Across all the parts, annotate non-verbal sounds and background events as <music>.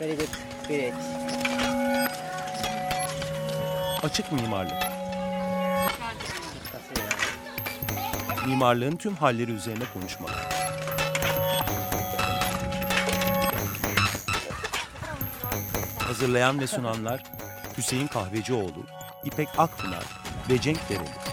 Very good. Great. Açık mimarlık. Mimarlığın tüm halleri üzerine konuşmalar. Hazırlayan ve sunanlar Hüseyin Kahvecioğlu, İpek Akpınar ve Cenk Dereli.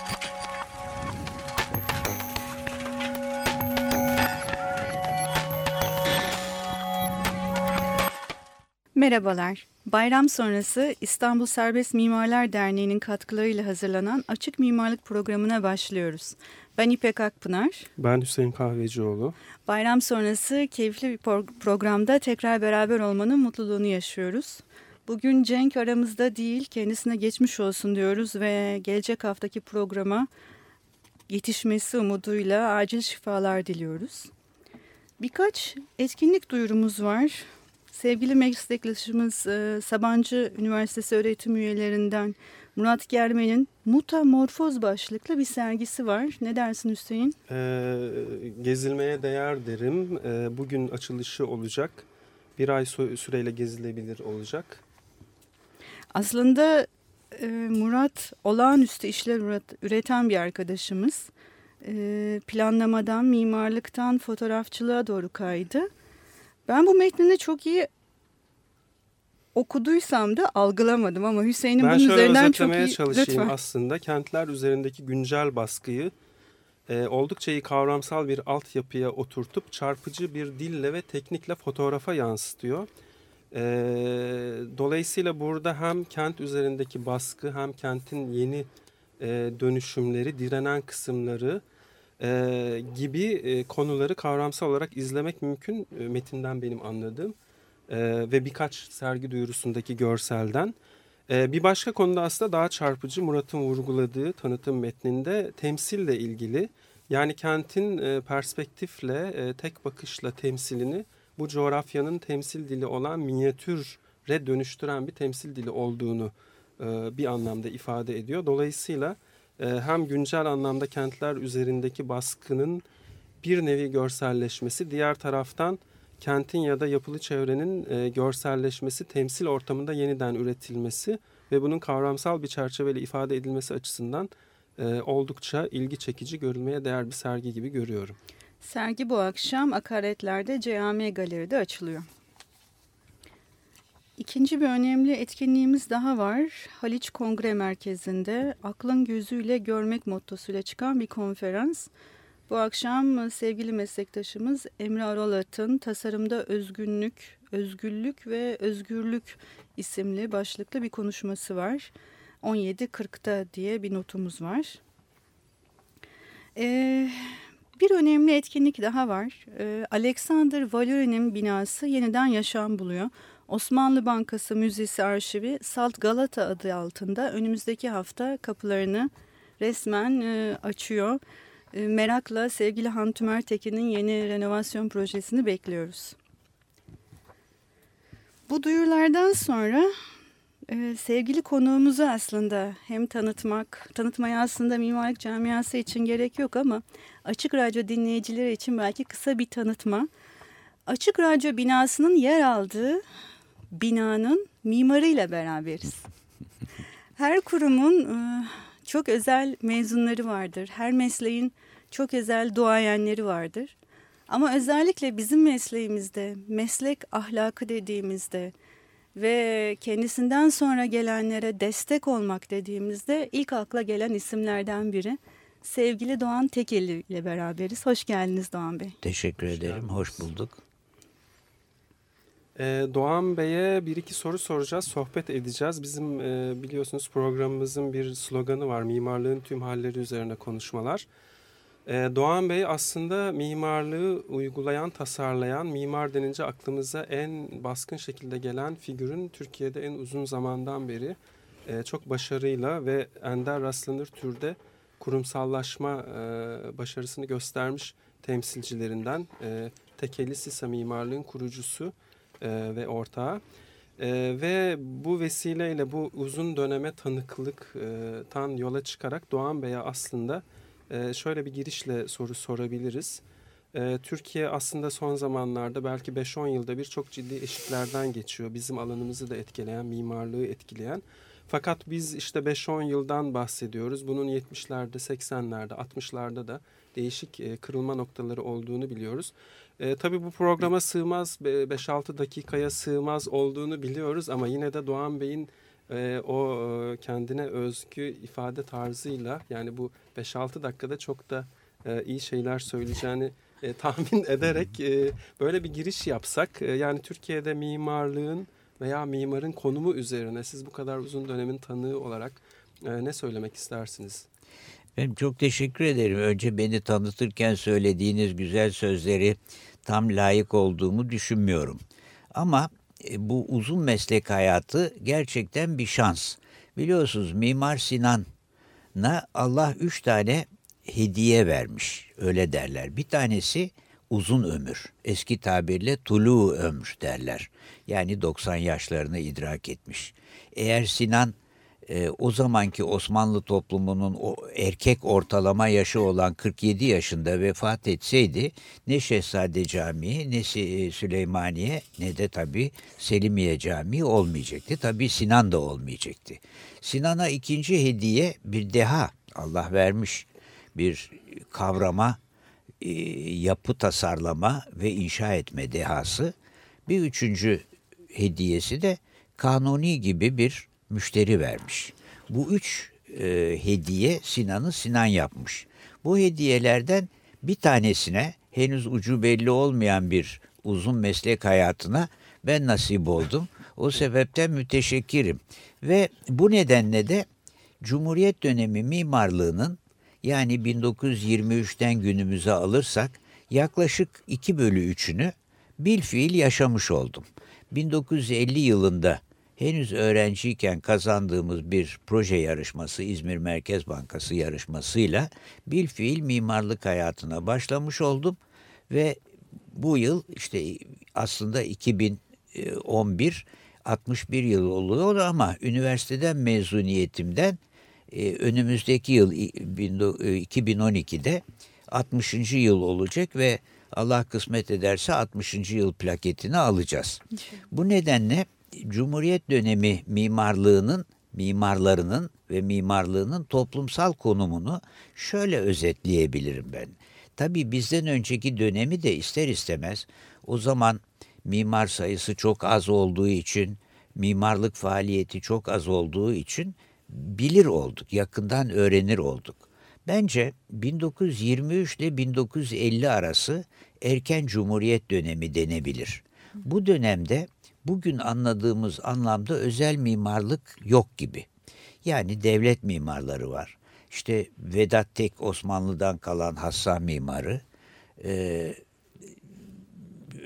Merhabalar. Bayram sonrası İstanbul Serbest Mimarlar Derneği'nin katkılarıyla hazırlanan Açık Mimarlık programına başlıyoruz. Ben İpek Akpınar. Ben Hüseyin Kahvecioğlu. Bayram sonrası keyifli bir programda tekrar beraber olmanın mutluluğunu yaşıyoruz. Bugün Cenk aramızda değil, kendisine geçmiş olsun diyoruz ve gelecek haftaki programa yetişmesi umuduyla acil şifalar diliyoruz. Birkaç etkinlik duyurumuz var. Sevgili meslektaşımız e, Sabancı Üniversitesi öğretim üyelerinden Murat Germen'in Mutamorfoz başlıklı bir sergisi var. Ne dersin Hüseyin? Ee, gezilmeye değer derim. Ee, bugün açılışı olacak. Bir ay süreyle gezilebilir olacak. Aslında e, Murat olağanüstü işler üreten bir arkadaşımız. E, planlamadan, mimarlıktan fotoğrafçılığa doğru kaydı. Ben bu metnini çok iyi okuduysam da algılamadım ama Hüseyin'in bunun üzerinden çok iyi... çalışayım Lütfen. aslında. Kentler üzerindeki güncel baskıyı e, oldukça iyi kavramsal bir altyapıya oturtup çarpıcı bir dille ve teknikle fotoğrafa yansıtıyor. E, dolayısıyla burada hem kent üzerindeki baskı hem kentin yeni e, dönüşümleri, direnen kısımları e, gibi e, konuları kavramsal olarak izlemek mümkün e, metinden benim anladığım e, ve birkaç sergi duyurusundaki görselden. E, bir başka konuda aslında daha çarpıcı Murat'ın vurguladığı tanıtım metninde temsille ilgili yani kentin e, perspektifle e, tek bakışla temsilini bu coğrafyanın temsil dili olan minyatüre dönüştüren bir temsil dili olduğunu e, bir anlamda ifade ediyor. Dolayısıyla hem güncel anlamda kentler üzerindeki baskının bir nevi görselleşmesi, diğer taraftan kentin ya da yapılı çevrenin e, görselleşmesi, temsil ortamında yeniden üretilmesi ve bunun kavramsal bir çerçeveyle ifade edilmesi açısından e, oldukça ilgi çekici, görülmeye değer bir sergi gibi görüyorum. Sergi bu akşam Akaretler'de CAM Galeri'de açılıyor. İkinci bir önemli etkinliğimiz daha var. Haliç Kongre Merkezi'nde aklın gözüyle görmek mottosuyla çıkan bir konferans. Bu akşam sevgili meslektaşımız Emre Aralat'ın Tasarımda Özgünlük, Özgürlük ve Özgürlük isimli başlıklı bir konuşması var. 17.40'da diye bir notumuz var. Ee, bir önemli etkinlik daha var. Ee, Alexander Valeri'nin binası yeniden yaşam buluyor. Osmanlı Bankası Müzesi Arşivi Salt Galata adı altında önümüzdeki hafta kapılarını resmen e, açıyor. E, merakla sevgili Han Tümer Tekin'in yeni renovasyon projesini bekliyoruz. Bu duyurulardan sonra e, sevgili konuğumuzu aslında hem tanıtmak, tanıtmaya aslında mimarlık camiası için gerek yok ama Açık Radyo dinleyicileri için belki kısa bir tanıtma. Açık Radyo binasının yer aldığı binanın mimarıyla beraberiz. Her kurumun e, çok özel mezunları vardır. Her mesleğin çok özel duayenleri vardır. Ama özellikle bizim mesleğimizde, meslek ahlakı dediğimizde ve kendisinden sonra gelenlere destek olmak dediğimizde ilk akla gelen isimlerden biri sevgili Doğan Tekeli ile beraberiz. Hoş geldiniz Doğan Bey. Teşekkür ederim, hoş bulduk. Ee, Doğan Bey'e bir iki soru soracağız, sohbet edeceğiz. Bizim e, biliyorsunuz programımızın bir sloganı var, mimarlığın tüm halleri üzerine konuşmalar. Ee, Doğan Bey aslında mimarlığı uygulayan, tasarlayan, mimar denince aklımıza en baskın şekilde gelen figürün Türkiye'de en uzun zamandan beri e, çok başarıyla ve ender rastlanır türde kurumsallaşma e, başarısını göstermiş temsilcilerinden. Tekeli Sisa mimarlığın kurucusu e, ve ortağı. E, ve bu vesileyle bu uzun döneme tanıklıktan yola çıkarak Doğan Bey'e aslında e, şöyle bir girişle soru sorabiliriz. E, Türkiye aslında son zamanlarda belki 5-10 yılda bir çok ciddi eşiklerden geçiyor. Bizim alanımızı da etkileyen, mimarlığı etkileyen. Fakat biz işte 5-10 yıldan bahsediyoruz. Bunun 70'lerde, 80'lerde, 60'larda da değişik e, kırılma noktaları olduğunu biliyoruz. E, tabii bu programa sığmaz, 5-6 dakikaya sığmaz olduğunu biliyoruz ama yine de Doğan Bey'in e, o e, kendine özgü ifade tarzıyla yani bu 5-6 dakikada çok da e, iyi şeyler söyleyeceğini e, <laughs> tahmin ederek e, böyle bir giriş yapsak. E, yani Türkiye'de mimarlığın veya mimarın konumu üzerine siz bu kadar uzun dönemin tanığı olarak e, ne söylemek istersiniz? Ben çok teşekkür ederim. Önce beni tanıtırken söylediğiniz güzel sözleri tam layık olduğumu düşünmüyorum. Ama e, bu uzun meslek hayatı gerçekten bir şans. Biliyorsunuz Mimar Sinan'a Allah üç tane hediye vermiş. Öyle derler. Bir tanesi uzun ömür. Eski tabirle tulu ömür derler. Yani 90 yaşlarını idrak etmiş. Eğer Sinan e, o zamanki Osmanlı toplumunun o erkek ortalama yaşı olan 47 yaşında vefat etseydi ne Şehzade Camii ne e, Süleymaniye ne de tabi Selimiye Camii olmayacaktı. Tabi Sinan da olmayacaktı. Sinan'a ikinci hediye bir deha Allah vermiş bir kavrama, e, yapı tasarlama ve inşa etme dehası. Bir üçüncü hediyesi de kanuni gibi bir müşteri vermiş. Bu üç e, hediye Sinan'ı Sinan yapmış. Bu hediyelerden bir tanesine henüz ucu belli olmayan bir uzun meslek hayatına ben nasip oldum. O sebepten müteşekkirim. Ve bu nedenle de Cumhuriyet dönemi mimarlığının yani 1923'ten günümüze alırsak yaklaşık 2 bölü 3'ünü bil fiil yaşamış oldum. 1950 yılında henüz öğrenciyken kazandığımız bir proje yarışması İzmir Merkez Bankası yarışmasıyla bil fiil mimarlık hayatına başlamış oldum ve bu yıl işte aslında 2011 61 yıl oluyor ama üniversiteden mezuniyetimden e, önümüzdeki yıl 2012'de e, 60. yıl olacak ve Allah kısmet ederse 60. yıl plaketini alacağız. Bu nedenle Cumhuriyet dönemi mimarlığının, mimarlarının ve mimarlığının toplumsal konumunu şöyle özetleyebilirim ben. Tabii bizden önceki dönemi de ister istemez o zaman mimar sayısı çok az olduğu için, mimarlık faaliyeti çok az olduğu için bilir olduk, yakından öğrenir olduk. Bence 1923 ile 1950 arası erken cumhuriyet dönemi denebilir. Bu dönemde bugün anladığımız anlamda özel mimarlık yok gibi. Yani devlet mimarları var. İşte Vedat Tek Osmanlı'dan kalan Hassan mimarı, e,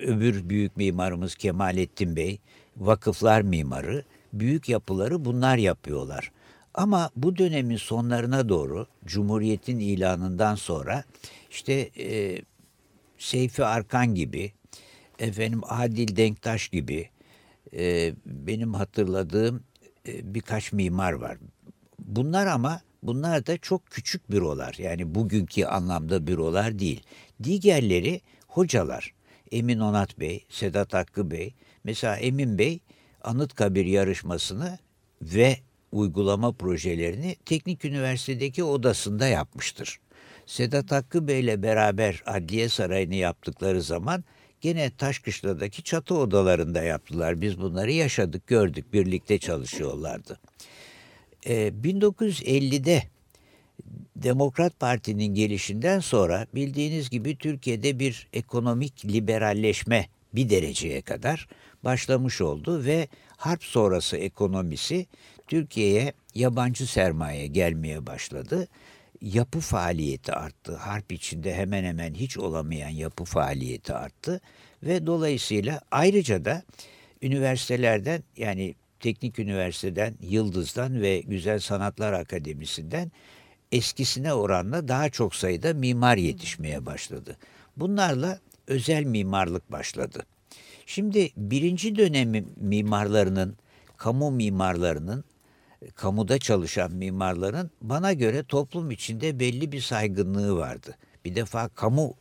öbür büyük mimarımız Kemalettin Bey, vakıflar mimarı, büyük yapıları bunlar yapıyorlar. Ama bu dönemin sonlarına doğru Cumhuriyet'in ilanından sonra işte e, Seyfi Arkan gibi, efendim Adil Denktaş gibi e, benim hatırladığım e, birkaç mimar var. Bunlar ama bunlar da çok küçük bürolar. Yani bugünkü anlamda bürolar değil. Diğerleri hocalar. Emin Onat Bey, Sedat Hakkı Bey. Mesela Emin Bey Anıtkabir yarışmasını ve uygulama projelerini Teknik Üniversitedeki odasında yapmıştır. Sedat Hakkı Bey ile beraber Adliye Sarayı'nı yaptıkları zaman gene Taşkışla'daki çatı odalarında yaptılar. Biz bunları yaşadık, gördük, birlikte çalışıyorlardı. Ee, 1950'de Demokrat Parti'nin gelişinden sonra bildiğiniz gibi Türkiye'de bir ekonomik liberalleşme bir dereceye kadar başlamış oldu ve harp sonrası ekonomisi Türkiye'ye yabancı sermaye gelmeye başladı. Yapı faaliyeti arttı. Harp içinde hemen hemen hiç olamayan yapı faaliyeti arttı ve dolayısıyla ayrıca da üniversitelerden yani Teknik Üniversiteden, Yıldız'dan ve Güzel Sanatlar Akademisi'nden eskisine oranla daha çok sayıda mimar yetişmeye başladı. Bunlarla özel mimarlık başladı. Şimdi birinci dönemi mimarlarının, kamu mimarlarının, kamuda çalışan mimarların bana göre toplum içinde belli bir saygınlığı vardı. Bir defa kamu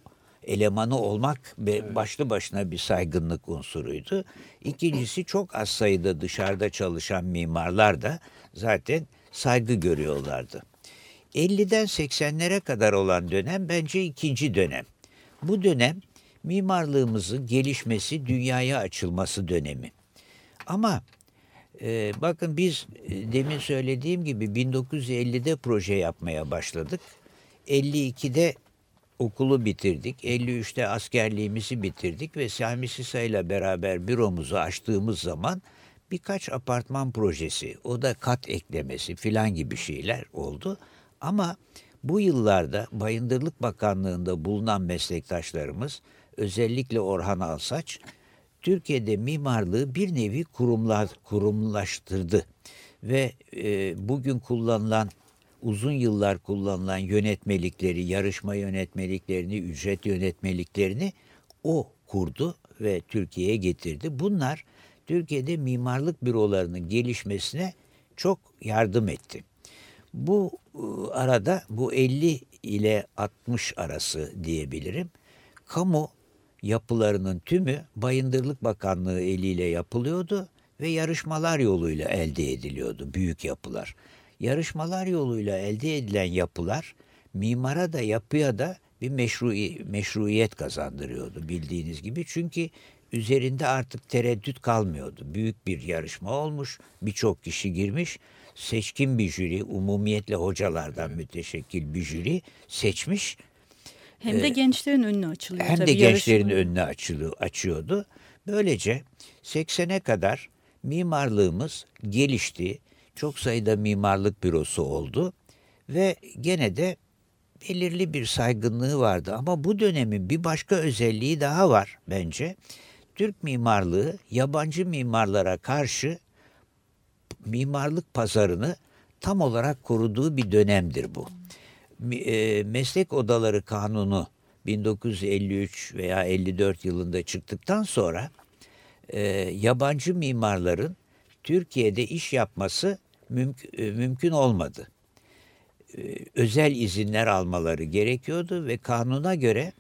elemanı olmak başlı başına bir saygınlık unsuruydu. İkincisi çok az sayıda dışarıda çalışan mimarlar da zaten saygı görüyorlardı. 50'den 80'lere kadar olan dönem bence ikinci dönem. Bu dönem mimarlığımızın gelişmesi, dünyaya açılması dönemi. Ama e, bakın biz e, demin söylediğim gibi 1950'de proje yapmaya başladık. 52'de okulu bitirdik. 53'te askerliğimizi bitirdik ve Sami Sisa ile beraber büromuzu açtığımız zaman birkaç apartman projesi, o da kat eklemesi filan gibi şeyler oldu. Ama bu yıllarda Bayındırlık Bakanlığı'nda bulunan meslektaşlarımız özellikle Orhan Alsaç Türkiye'de mimarlığı bir nevi kurumlar, kurumlaştırdı ve e, bugün kullanılan uzun yıllar kullanılan yönetmelikleri, yarışma yönetmeliklerini, ücret yönetmeliklerini o kurdu ve Türkiye'ye getirdi. Bunlar Türkiye'de mimarlık bürolarının gelişmesine çok yardım etti. Bu ıı, arada bu 50 ile 60 arası diyebilirim. Kamu yapılarının tümü Bayındırlık Bakanlığı eliyle yapılıyordu ve yarışmalar yoluyla elde ediliyordu büyük yapılar. Yarışmalar yoluyla elde edilen yapılar mimara da yapıya da bir meşru, meşruiyet kazandırıyordu bildiğiniz gibi. Çünkü üzerinde artık tereddüt kalmıyordu. Büyük bir yarışma olmuş, birçok kişi girmiş seçkin bir jüri, umumiyetle hocalardan müteşekkil bir jüri seçmiş. Hem de ee, gençlerin önüne açılıyor. Hem de gençlerin önüne açılıyor, açıyordu. Böylece 80'e kadar mimarlığımız gelişti. Çok sayıda mimarlık bürosu oldu ve gene de belirli bir saygınlığı vardı. Ama bu dönemin bir başka özelliği daha var bence. Türk mimarlığı yabancı mimarlara karşı mimarlık pazarını tam olarak koruduğu bir dönemdir bu. E, meslek Odaları Kanunu 1953 veya 54 yılında çıktıktan sonra e, yabancı mimarların Türkiye'de iş yapması mümk e, mümkün olmadı. özel izinler almaları gerekiyordu ve kanuna göre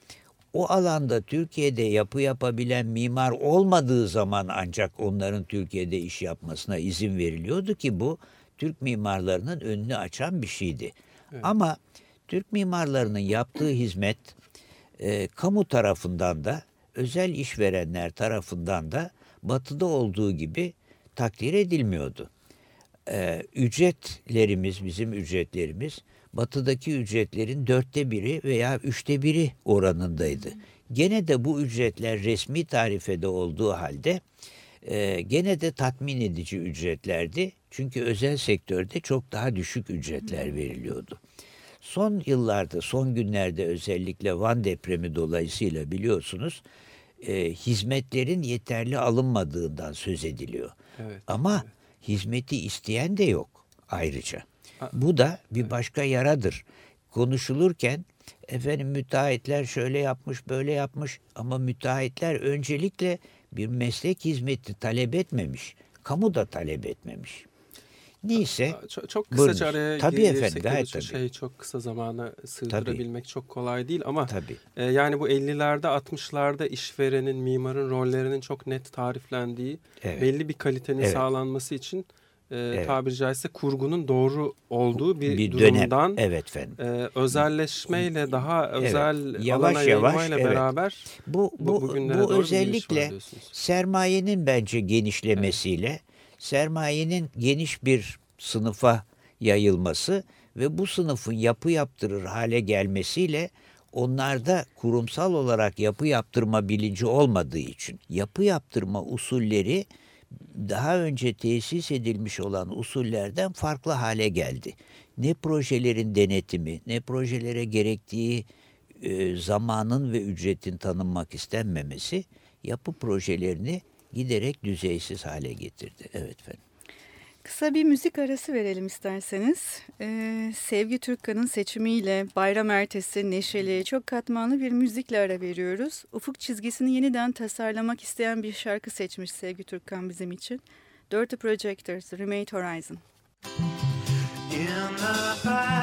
o alanda Türkiye'de yapı yapabilen mimar olmadığı zaman ancak onların Türkiye'de iş yapmasına izin veriliyordu ki bu Türk mimarlarının önünü açan bir şeydi. Evet. Ama Türk mimarlarının yaptığı hizmet e, kamu tarafından da özel işverenler tarafından da batıda olduğu gibi takdir edilmiyordu. E, ücretlerimiz, bizim ücretlerimiz batıdaki ücretlerin dörtte biri veya üçte biri oranındaydı. Gene de bu ücretler resmi tarifede olduğu halde e, gene de tatmin edici ücretlerdi. Çünkü özel sektörde çok daha düşük ücretler veriliyordu. Son yıllarda, son günlerde özellikle Van depremi dolayısıyla biliyorsunuz e, hizmetlerin yeterli alınmadığından söz ediliyor. Evet, Ama evet. hizmeti isteyen de yok ayrıca. Bu da bir başka yaradır. Konuşulurken efendim müteahhitler şöyle yapmış böyle yapmış ama müteahhitler öncelikle bir meslek hizmeti talep etmemiş. Kamu da talep etmemiş. Neyse. Çok, çok kısaca buyurunuz. araya tabii efendim, gayet tabii. şey çok kısa zamana sığdırabilmek tabii. çok kolay değil ama tabii. E, yani bu 50'lerde 60'larda işverenin, mimarın rollerinin çok net tariflendiği, evet. belli bir kalitenin evet. sağlanması için e, evet. tabiri caizse kurgunun doğru olduğu bir, bir durumdan dönem. evet efendim. E, özelleşmeyle daha özel evet. yavaş alana yavaş evet. beraber bu bu, bu, bu özellikle sermayenin bence genişlemesiyle evet. Sermayenin geniş bir sınıfa yayılması ve bu sınıfın yapı yaptırır hale gelmesiyle onlarda kurumsal olarak yapı yaptırma bilinci olmadığı için yapı yaptırma usulleri daha önce tesis edilmiş olan usullerden farklı hale geldi. Ne projelerin denetimi, ne projelere gerektiği e, zamanın ve ücretin tanınmak istenmemesi yapı projelerini giderek düzeysiz hale getirdi. Evet efendim. Kısa bir müzik arası verelim isterseniz. Ee, Sevgi Türkkan'ın seçimiyle bayram ertesi neşeli, çok katmanlı bir müzikle ara veriyoruz. Ufuk çizgisini yeniden tasarlamak isteyen bir şarkı seçmiş Sevgi Türkkan bizim için. Dirty Projectors, Remote Horizon. In the backyard,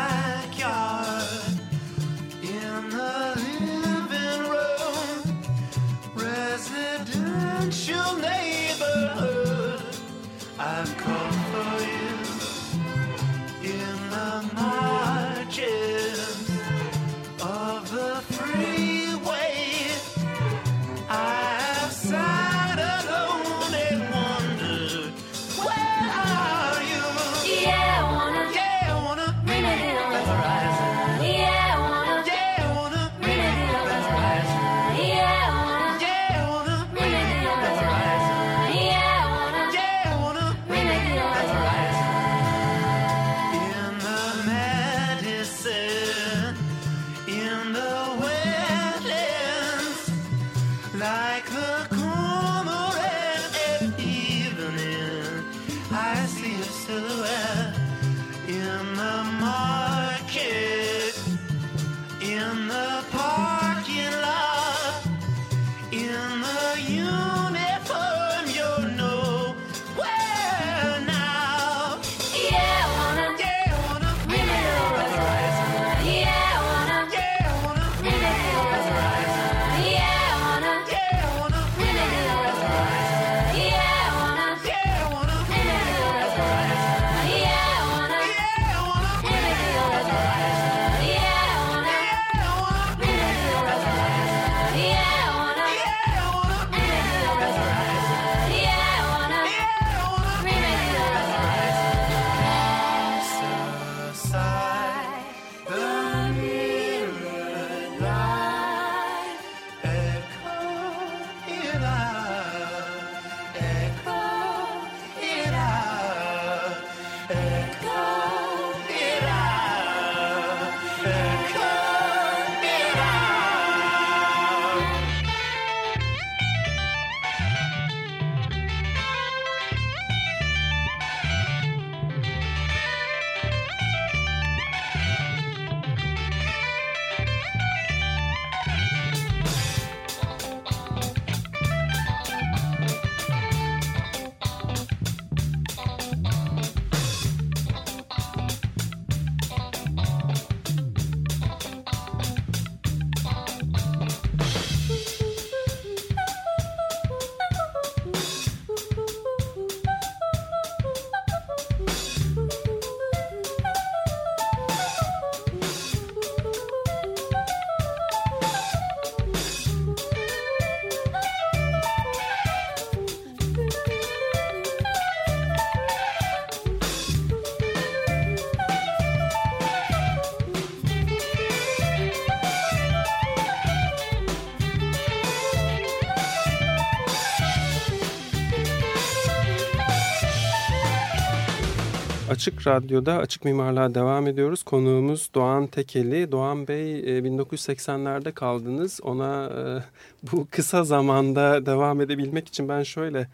Açık Radyo'da Açık Mimarlığa devam ediyoruz. Konuğumuz Doğan Tekeli. Doğan Bey 1980'lerde e, kaldınız. Ona e, <laughs> bu kısa zamanda devam edebilmek için ben şöyle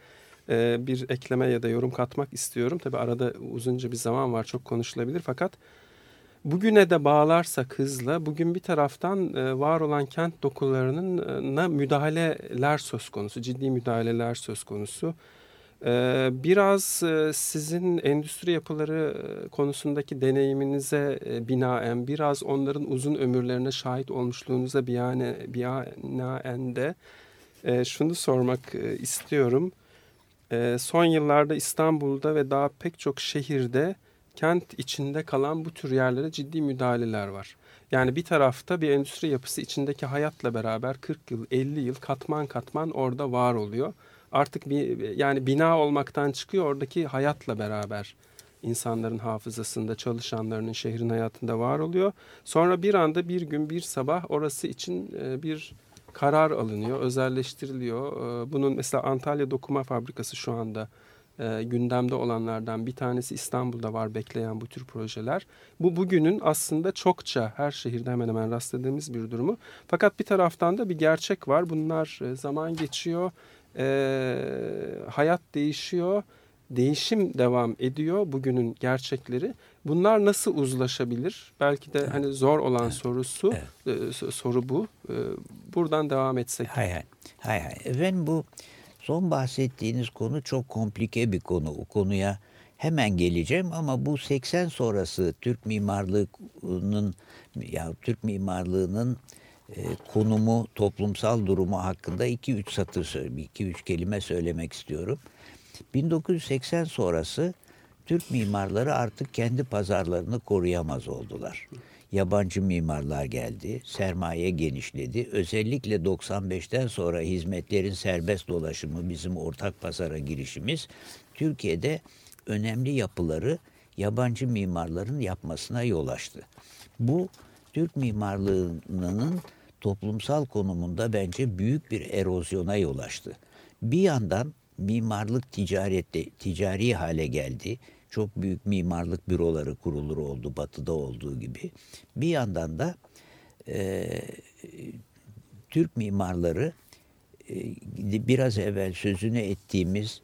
e, bir ekleme ya da yorum katmak istiyorum. Tabi arada uzunca bir zaman var çok konuşulabilir fakat bugüne de bağlarsak hızla bugün bir taraftan var olan kent dokularının müdahaleler söz konusu, ciddi müdahaleler söz konusu. Biraz sizin endüstri yapıları konusundaki deneyiminize binaen, biraz onların uzun ömürlerine şahit olmuşluğunuza binaen de şunu sormak istiyorum. Son yıllarda İstanbul'da ve daha pek çok şehirde kent içinde kalan bu tür yerlere ciddi müdahaleler var. Yani bir tarafta bir endüstri yapısı içindeki hayatla beraber 40 yıl, 50 yıl katman katman orada var oluyor artık bir yani bina olmaktan çıkıyor oradaki hayatla beraber insanların hafızasında çalışanlarının şehrin hayatında var oluyor. Sonra bir anda bir gün bir sabah orası için e, bir karar alınıyor, özelleştiriliyor. E, bunun mesela Antalya Dokuma Fabrikası şu anda e, gündemde olanlardan bir tanesi İstanbul'da var bekleyen bu tür projeler. Bu bugünün aslında çokça her şehirde hemen hemen rastladığımız bir durumu. Fakat bir taraftan da bir gerçek var. Bunlar zaman geçiyor e, hayat değişiyor, değişim devam ediyor bugünün gerçekleri. Bunlar nasıl uzlaşabilir? Belki de evet. hani zor olan evet. sorusu evet. E, soru bu. E, buradan devam etsek. Hay hay. Hay hay. Efendim bu son bahsettiğiniz konu çok komplike bir konu. O konuya hemen geleceğim ama bu 80 sonrası Türk mimarlığının ya Türk mimarlığının e, konumu, toplumsal durumu hakkında 2-3 satır, 2-3 kelime söylemek istiyorum. 1980 sonrası Türk mimarları artık kendi pazarlarını koruyamaz oldular. Yabancı mimarlar geldi, sermaye genişledi. Özellikle 95'ten sonra hizmetlerin serbest dolaşımı bizim ortak pazara girişimiz Türkiye'de önemli yapıları yabancı mimarların yapmasına yol açtı. Bu Türk mimarlığının toplumsal konumunda bence büyük bir erozyona yol açtı. Bir yandan mimarlık ticarette ticari hale geldi. Çok büyük mimarlık büroları kurulur oldu batıda olduğu gibi. Bir yandan da e, Türk mimarları e, biraz evvel sözünü ettiğimiz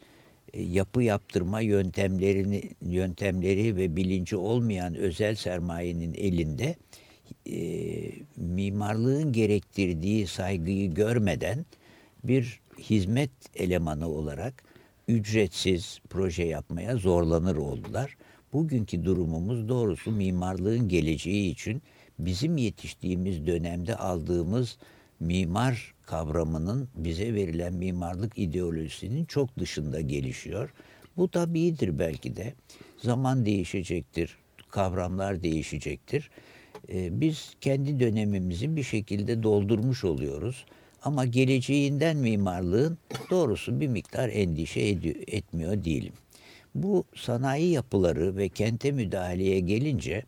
e, yapı yaptırma yöntemlerini yöntemleri ve bilinci olmayan özel sermayenin elinde e, mimarlığın gerektirdiği saygıyı görmeden bir hizmet elemanı olarak ücretsiz proje yapmaya zorlanır oldular. Bugünkü durumumuz doğrusu mimarlığın geleceği için bizim yetiştiğimiz dönemde aldığımız mimar kavramının bize verilen mimarlık ideolojisinin çok dışında gelişiyor. Bu tabiidir belki de. Zaman değişecektir, kavramlar değişecektir. Ee, biz kendi dönemimizi bir şekilde doldurmuş oluyoruz. Ama geleceğinden mimarlığın doğrusu bir miktar endişe etmiyor değilim. Bu sanayi yapıları ve kente müdahaleye gelince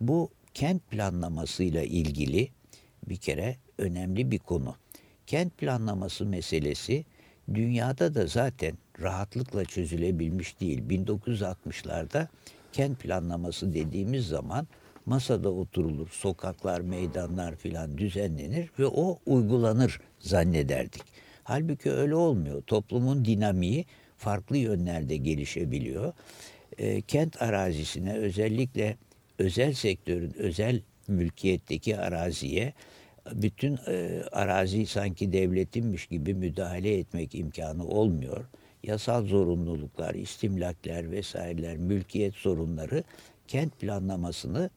bu kent planlamasıyla ilgili bir kere önemli bir konu. Kent planlaması meselesi dünyada da zaten rahatlıkla çözülebilmiş değil. 1960'larda kent planlaması dediğimiz zaman masada oturulur, sokaklar, meydanlar filan düzenlenir ve o uygulanır zannederdik. Halbuki öyle olmuyor. Toplumun dinamiği farklı yönlerde gelişebiliyor. E, kent arazisine özellikle özel sektörün özel mülkiyetteki araziye bütün e, arazi sanki devletinmiş gibi müdahale etmek imkanı olmuyor. Yasal zorunluluklar, istimlakler vesaireler, mülkiyet sorunları kent planlamasını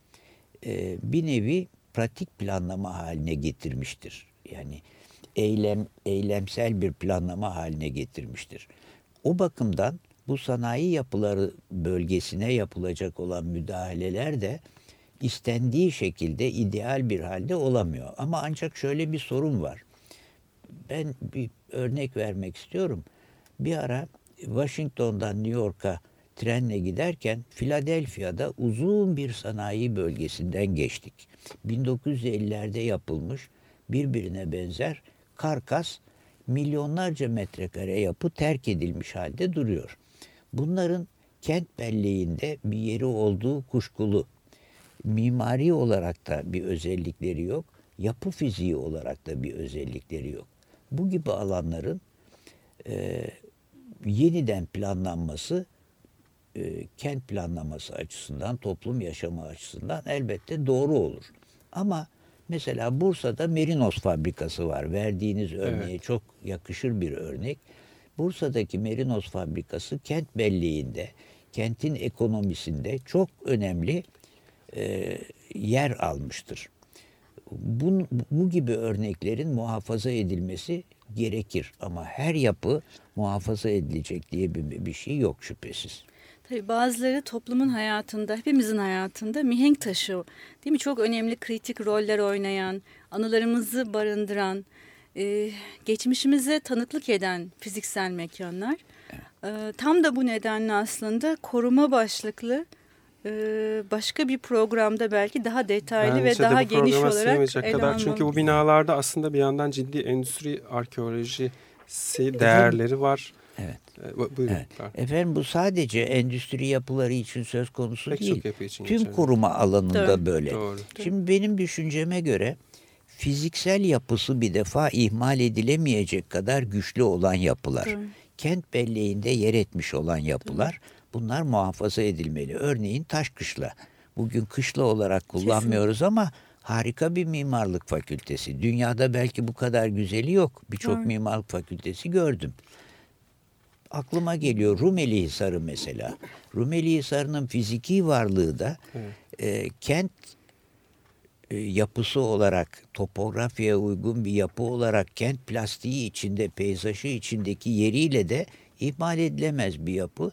e, bir nevi pratik planlama haline getirmiştir. Yani eylem eylemsel bir planlama haline getirmiştir. O bakımdan bu sanayi yapıları bölgesine yapılacak olan müdahaleler de istendiği şekilde ideal bir halde olamıyor. Ama ancak şöyle bir sorun var. Ben bir örnek vermek istiyorum. Bir ara Washington'dan New York'a trenle giderken Philadelphia'da uzun bir sanayi bölgesinden geçtik. 1950'lerde yapılmış birbirine benzer karkas milyonlarca metrekare yapı terk edilmiş halde duruyor. Bunların kent belleğinde bir yeri olduğu kuşkulu. Mimari olarak da bir özellikleri yok. Yapı fiziği olarak da bir özellikleri yok. Bu gibi alanların e, yeniden planlanması e, kent planlaması açısından, toplum yaşamı açısından elbette doğru olur. Ama mesela Bursa'da Merinos fabrikası var. Verdiğiniz örneğe evet. çok yakışır bir örnek. Bursa'daki Merinos fabrikası kent belleğinde, kentin ekonomisinde çok önemli e, yer almıştır. Bu, bu gibi örneklerin muhafaza edilmesi gerekir ama her yapı muhafaza edilecek diye bir, bir şey yok şüphesiz. Tabii bazıları toplumun hayatında, hepimizin hayatında mihenk taşı, değil mi? Çok önemli kritik roller oynayan, anılarımızı barındıran, e, geçmişimize tanıklık eden fiziksel mekanlar. E, tam da bu nedenle aslında koruma başlıklı e, başka bir programda belki daha detaylı Bence ve daha geniş olarak ele kadar. Çünkü bu binalarda aslında bir yandan ciddi endüstri arkeolojisi değerleri var. Evet. E, buyurun. Evet. Efendim bu sadece endüstri yapıları için söz konusu Pek değil. Için Tüm geçerli. koruma alanında Doğru. böyle. Doğru. Şimdi benim düşünceme göre fiziksel yapısı bir defa ihmal edilemeyecek kadar güçlü olan yapılar. Doğru. Kent belleğinde yer etmiş olan yapılar Doğru. bunlar muhafaza edilmeli. Örneğin taş kışla. Bugün kışla olarak kullanmıyoruz Kesin. ama harika bir mimarlık fakültesi. Dünyada belki bu kadar güzeli yok. Birçok mimarlık fakültesi gördüm aklıma geliyor Rumeli Hisarı mesela. Rumeli Hisarı'nın fiziki varlığı da evet. e, kent e, yapısı olarak, topografyaya uygun bir yapı olarak kent plastiği içinde, peyzajı içindeki yeriyle de ihmal edilemez bir yapı.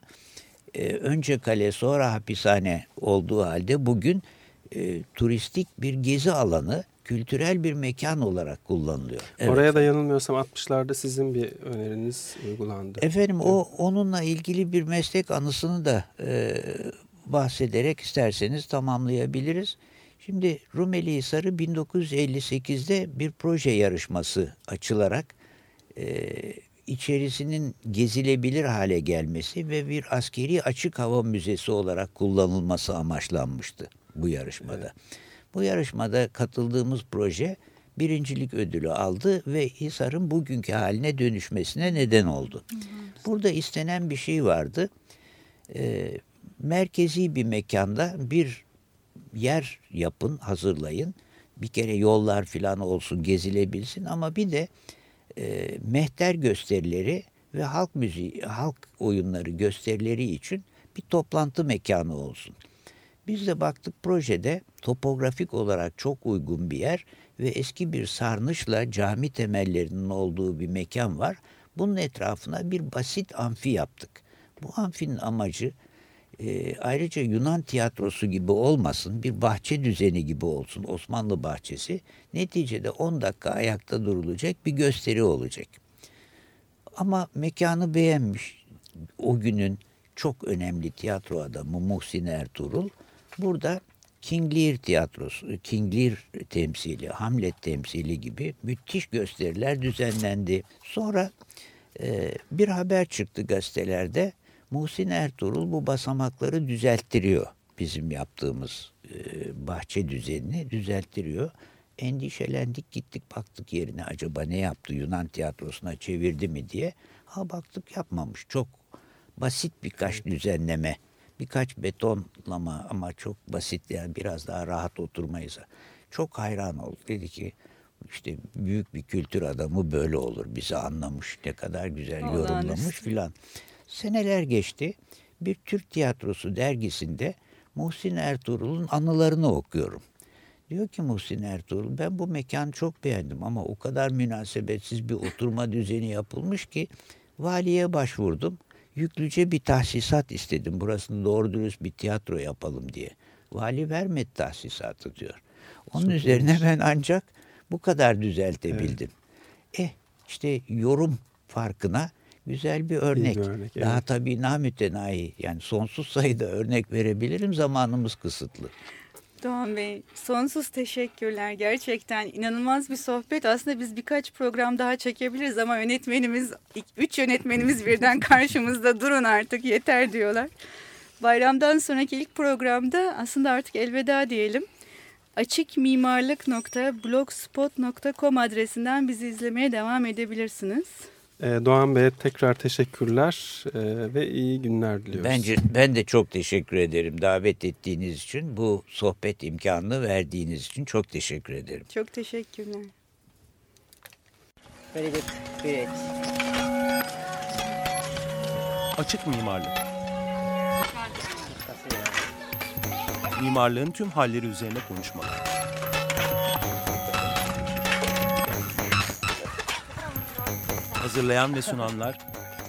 E, önce kale sonra hapishane olduğu halde bugün e, turistik bir gezi alanı, kültürel bir mekan olarak kullanılıyor. Evet. Oraya da yanılmıyorsam 60'larda sizin bir öneriniz uygulandı. Efendim evet. o onunla ilgili bir meslek anısını da e, bahsederek isterseniz tamamlayabiliriz. Şimdi Rumeli Hisarı 1958'de bir proje yarışması açılarak e, içerisinin gezilebilir hale gelmesi ve bir askeri açık hava müzesi olarak kullanılması amaçlanmıştı bu yarışmada. Evet. Bu yarışmada katıldığımız proje birincilik ödülü aldı ve Hisar'ın bugünkü haline dönüşmesine neden oldu. Burada istenen bir şey vardı. E, merkezi bir mekanda bir yer yapın, hazırlayın. Bir kere yollar falan olsun, gezilebilsin ama bir de e, mehter gösterileri ve halk müziği, halk oyunları gösterileri için bir toplantı mekanı olsun. Biz de baktık projede topografik olarak çok uygun bir yer ve eski bir sarnıçla cami temellerinin olduğu bir mekan var. Bunun etrafına bir basit amfi yaptık. Bu amfinin amacı e, ayrıca Yunan tiyatrosu gibi olmasın, bir bahçe düzeni gibi olsun Osmanlı bahçesi. Neticede 10 dakika ayakta durulacak bir gösteri olacak. Ama mekanı beğenmiş o günün çok önemli tiyatro adamı Muhsin Ertuğrul. Burada King Lear tiyatrosu, King Lear temsili, Hamlet temsili gibi müthiş gösteriler düzenlendi. Sonra e, bir haber çıktı gazetelerde. Muhsin Ertuğrul bu basamakları düzelttiriyor. Bizim yaptığımız e, bahçe düzenini düzelttiriyor. Endişelendik gittik baktık yerine acaba ne yaptı Yunan tiyatrosuna çevirdi mi diye. Ha baktık yapmamış çok basit birkaç düzenleme birkaç betonlama ama çok basit yani biraz daha rahat oturmayız. Çok hayran olduk. Dedi ki işte büyük bir kültür adamı böyle olur. Bizi anlamış, ne kadar güzel Allah'ın yorumlamış filan. Seneler geçti. Bir Türk Tiyatrosu dergisinde Muhsin Ertuğrul'un anılarını okuyorum. Diyor ki Muhsin Ertuğrul ben bu mekanı çok beğendim ama o kadar münasebetsiz bir oturma düzeni yapılmış ki valiye başvurdum. Yüklüce bir tahsisat istedim. Burasını doğru dürüst bir tiyatro yapalım diye. Vali vermedi tahsisatı diyor. Onun Çok üzerine ben ancak bu kadar düzeltebildim. Evet. Eh işte yorum farkına güzel bir örnek. Bir örnek Daha evet. tabii namütenahi yani sonsuz sayıda örnek verebilirim zamanımız kısıtlı. Doğan Bey sonsuz teşekkürler. Gerçekten inanılmaz bir sohbet. Aslında biz birkaç program daha çekebiliriz ama yönetmenimiz, üç yönetmenimiz birden <laughs> karşımızda durun artık yeter diyorlar. Bayramdan sonraki ilk programda aslında artık elveda diyelim. Açıkmimarlık.blogspot.com adresinden bizi izlemeye devam edebilirsiniz. Ee, Doğan Bey'e tekrar teşekkürler e, ve iyi günler diliyoruz. Bence ben de çok teşekkür ederim davet ettiğiniz için. Bu sohbet imkanını verdiğiniz için çok teşekkür ederim. Çok teşekkürler. Good. Great. Açık mimarlık. Mimarlığın tüm halleri üzerine konuşmalar. Hazırlayan ve sunanlar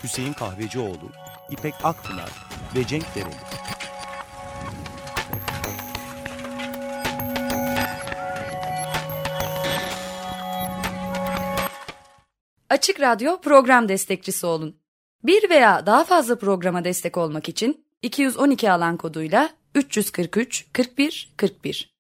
Hüseyin Kahvecioğlu, İpek Akpınar ve Cenk Dereli. Açık Radyo program destekçisi olun. Bir veya daha fazla programa destek olmak için 212 alan koduyla 343 41 41